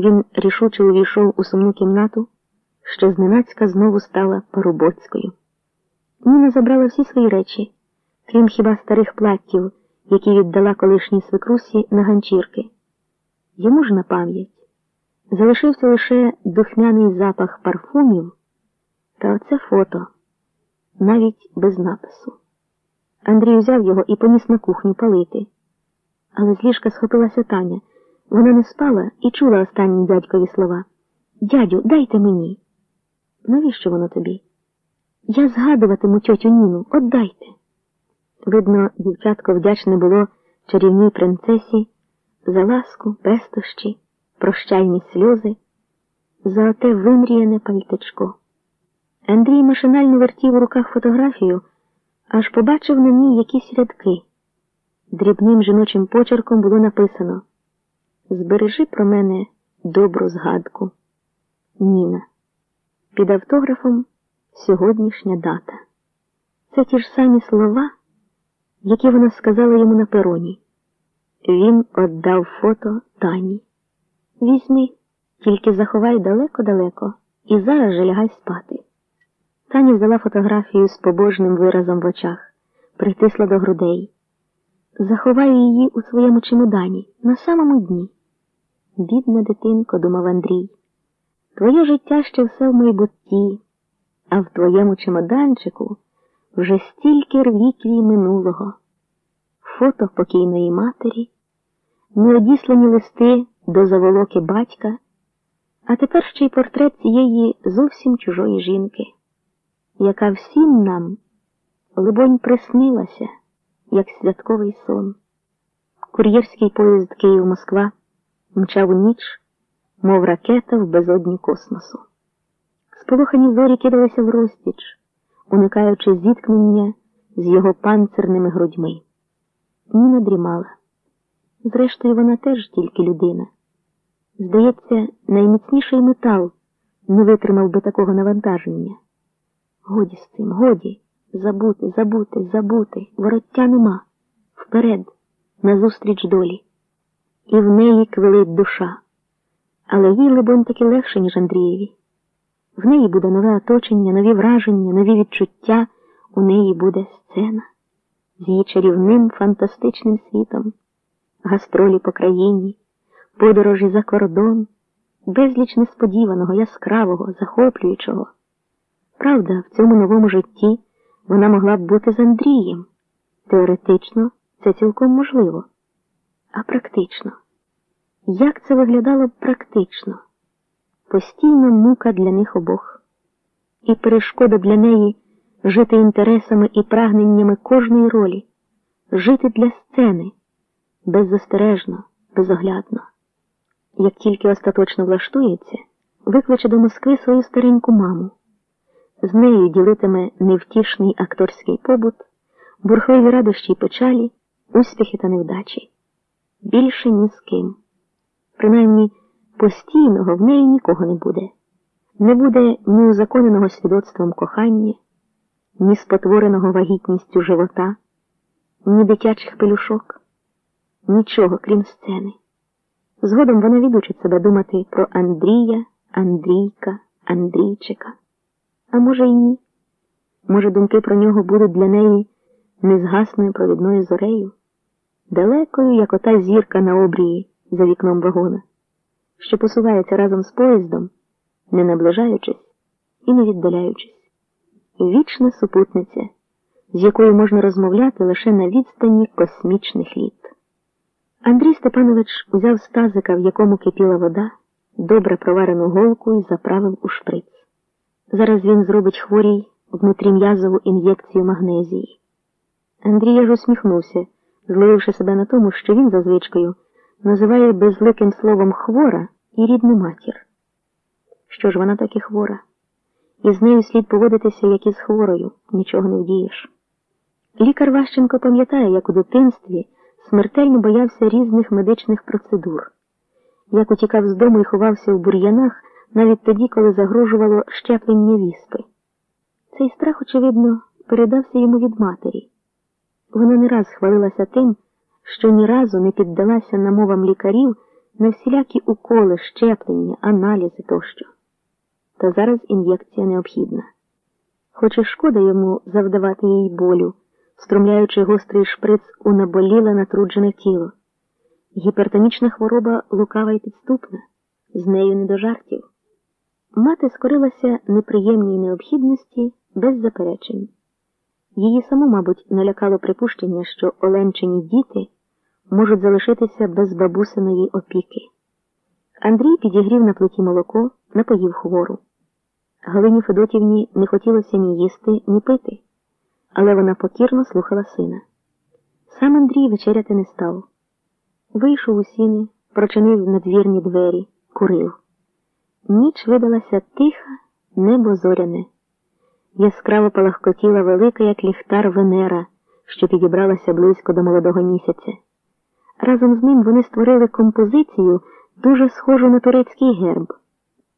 Він рішуче увійшов у сумну кімнату, що зненацька знову стала Парубоцькою. Ніна забрала всі свої речі, крім хіба старих платтів, які віддала колишній свекрусі на ганчірки. Йому ж на пам'ять залишився лише духмяний запах парфумів та оце фото, навіть без напису. Андрій взяв його і поніс на кухню палити. Але з ліжка схопилася Таня. Вона не спала і чула останні дядькові слова. Дядю, дайте мені. Навіщо воно тобі? Я згадуватиму тьотю Ніну, отдайте. Видно, дівчатко вдячне було чарівній принцесі за ласку, пестощі, прощальні сльози, за оте вимріяне пальтечко. Андрій машинально вертів у руках фотографію, аж побачив на ній якісь рядки. Дрібним жіночим почерком було написано Збережи про мене добру згадку. Ніна. Під автографом сьогоднішня дата. Це ті ж самі слова, які вона сказала йому на пероні. Він віддав фото Тані. Візьми, тільки заховай далеко-далеко і зараз же лягай спати. Таня взяла фотографію з побожним виразом в очах, притисла до грудей. Заховаю її у своєму чемодані на самому дні. Бідна дитинко, думав Андрій, твоє життя ще все в майбутті, а в твоєму чемоданчику вже стільки рвіквій минулого, фото покійної матері, неодіслані листи до заволоки батька, а тепер ще й портрет цієї зовсім чужої жінки, яка всім нам, либонь, приснилася як святковий сон. Кур'єрський поїзд Київ Москва мчав у ніч, мов ракета в безодні космосу. Сполохані зорі кидалися в розтіч, уникаючи зіткнення з його панцирними грудьми. Ніна дрімала. Зрештою, вона теж тільки людина. Здається, найміцніший метал не витримав би такого навантаження. Годі з цим, годі. Забути, забути, забути, вороття нема. Вперед, назустріч долі. І в неї квилить душа. Але їй, либонь, таки легше, ніж Андрієві. В неї буде нове оточення, нові враження, нові відчуття, у неї буде сцена з її чарівним фантастичним світом, гастролі по країні, подорожі за кордон, безліч несподіваного, яскравого, захоплюючого. Правда, в цьому новому житті. Вона могла б бути з Андрієм. Теоретично це цілком можливо. А практично? Як це виглядало практично? Постійна мука для них обох, і перешкода для неї жити інтересами і прагненнями кожної ролі, жити для сцени беззастережно, безоглядно. Як тільки остаточно влаштується, викличе до Москви свою стареньку маму. З нею ділитиме невтішний акторський побут, бурхливі радощі й печалі, успіхи та невдачі. Більше ні з ким. Принаймні, постійного в неї нікого не буде. Не буде ні узаконеного свідоцтвом кохання, ні спотвореного вагітністю живота, ні дитячих пелюшок, нічого крім сцени. Згодом вона відучить себе думати про Андрія, Андрійка, Андрійчика. А може, й ні. Може, думки про нього будуть для неї незгасною провідною зорею, далекою, як ота зірка на обрії за вікном вагона, що посувається разом з поїздом, не наближаючись і не віддаляючись. Вічна супутниця, з якою можна розмовляти лише на відстані космічних літ. Андрій Степанович узяв стазика, в якому кипіла вода, добре проварену голку і заправив у шприц. Зараз він зробить хворій внутрім'язову ін'єкцію магнезії. Андрій аж усміхнувся, зловивши себе на тому, що він за звичкою називає безликим словом хвора і рідну матір. Що ж вона так і хвора? І з нею слід поводитися, як і з хворою, нічого не вдієш. Лікар Ващенко пам'ятає, як у дитинстві смертельно боявся різних медичних процедур, як утікав з дому і ховався в бур'янах навіть тоді, коли загрожувало щеплення віспи. Цей страх, очевидно, передався йому від матері. Вона не раз хвалилася тим, що ні разу не піддалася намовам лікарів на всілякі уколи, щеплення, аналізи тощо. Та зараз ін'єкція необхідна. Хоч і шкода йому завдавати їй болю, струмляючи гострий шприц у наболіле натруджене тіло. Гіпертонічна хвороба лукава й підступна, з нею не до жартів. Мати скорилася неприємній необхідності без заперечень. Її саму, мабуть, налякало припущення, що оленчині діти можуть залишитися без бабусиної опіки. Андрій підігрів на плиті молоко, напоїв хвору. Галині Федотівні не хотілося ні їсти, ні пити, але вона покірно слухала сина. Сам Андрій вечеряти не став. Вийшов у сіни, прочинив надвірні двері, курив. Ніч видалася тиха, небо зоряне. Яскраво палахкотіла велика, як ліхтар Венера, що підібралася близько до молодого місяця. Разом з ним вони створили композицію, дуже схожу на турецький герб.